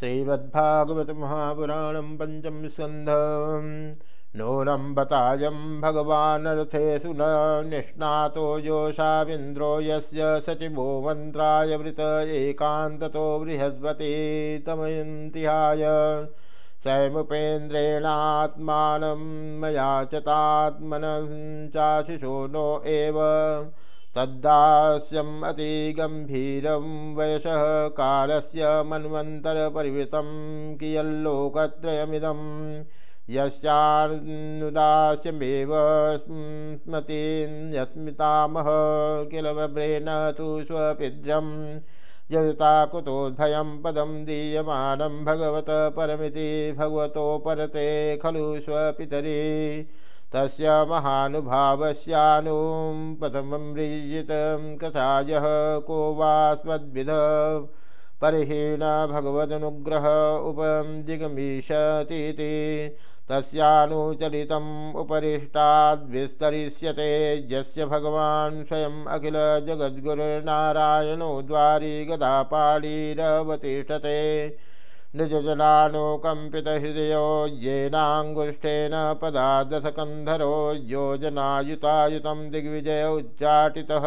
श्रीमद्भागवत महापुराण पंचम स्कंध नूनं बतायं भगवानर्थेषु न निष्णातो योषाविन्द्रो यस्य सचिवो मन्त्राय वृत एकान्ततो बृहस्पति तमयन्तिहाय। स्वयमुपेन्द्रेणात्मानं मया च तात्मनः चाशिशो नो एव। तद्दास्यम् अतिगम्भीरं वयसः कालस्य मन्वन्तरपरिवृतं कियल्लोकत्रयमिदं यस्यानुदास्यमेव स्मृतिं यस्मितामह किल बभ्रेण तु स्वपिद्रं यदता कुतोद्भयं पदं दीयमानं भगवत परमिति भगवतो परते खलु स्वपितरी। तस्य महानुभावस्यानुं पथममृजितं कथा यः को वास्मद्विध परिहीन भगवदनुग्रह उपजिगमीषतीति तस्यानुचलितम् उपरिष्टाद्विस्तरिष्यते यस्य भगवान् स्वयम् अखिलजगद्गुरुनारायणो द्वारी गदापाणिरवतिष्ठते। निजजलानुकम्पितहृदयो येनाङ्गुष्ठेन पदादशकन्धरो योजनायुतायुतं दिग्विजय उच्चाटितः।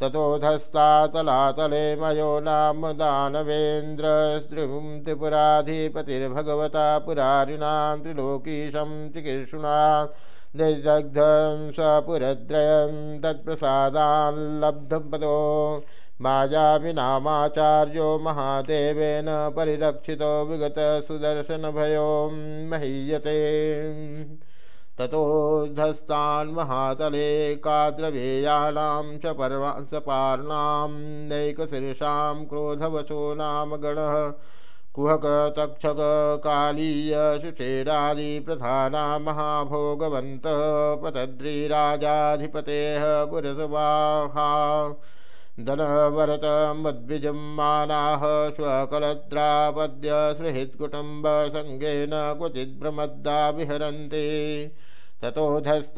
ततोधस्तातलातले मयो नाम दानवेन्द्रस्त्रिं त्रिपुराधिपतिर्भगवता पुरारिणां त्रिलोकीशं चिकीर्षुणा निदग्धं स्वपुरद्रयं तत्प्रसादाल्लब्धं पदो। मायाविनामाचार्यो महादेवेन परिरक्षितो विगतसुदर्शनभयो महीयते। ततोधस्तान् महातले काद्रवेयाणां च पर्वा सपार्णां नैकशीर्षां क्रोधवशो नाम गणः। कुहक तक्षक कालीय शुचेरादिप्रधाना महाभोगवन्तः पतद्रीराजाधिपतेः पुरसवाहा। धनवरतमद्विजमानाः स्वकलद्रापद्य सुहृत्कुटुम्बसङ्गेन क्वचिद्भ्रमद्दा विहरन्ति। ततोधस्ताद्रसातले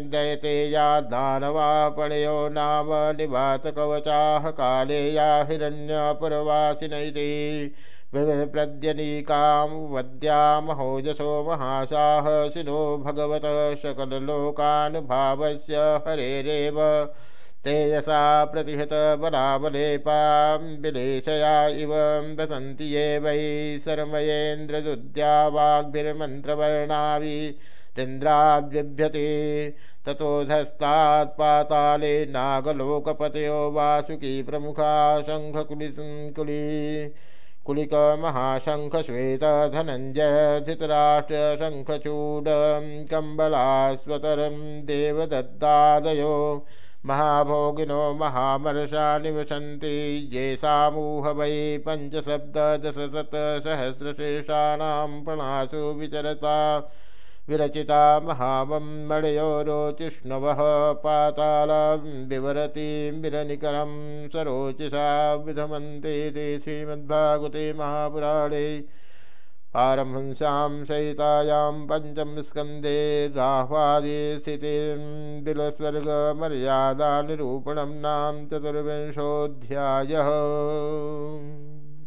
दयते या दानवापणयो नाम निवासकवचाः काले या हिरण्यपुरवासिन इति विप्रद्यनीकां वद्यामहोजसो महासाहसिनो भगवत सकललोकानुभावस्य हरेरेव। तेजसा प्रतिहत बलाबलेपां विलेशया इव वसन्ति ये वै शर्मयेन्द्रदुद्या वाग्भिर्मन्त्रवर्णाभिरिन्द्राद्बिभ्यते ततोधस्तात् पाताले नागलोकपतयो वासुकी प्रमुखा शङ्खकुलिकुली कुलिकमहाशङ्खश्वेत धनञ्जय धृतराष्ट्रशङ्खचूडं कम्बलास्वतरं देवदत्तादयो। महाभोगिनो महामर्षा निवसन्ति। ये सामूह वै पञ्चशब्ददशशतसहस्रशेषाणां प्रणासु विचरता। विरचिता महावं मणयो रोचिष्णवः पातालं विवरतीं विरनिकरं श्रीमद्भागवते महापुराणे। पारमहंस्यां सहितायां पञ्चमस्कन्धे राह्वादि स्थितिं बिलस्वर्गमर्यादानिरूपणं नाम चतुर्विंशोऽध्यायः।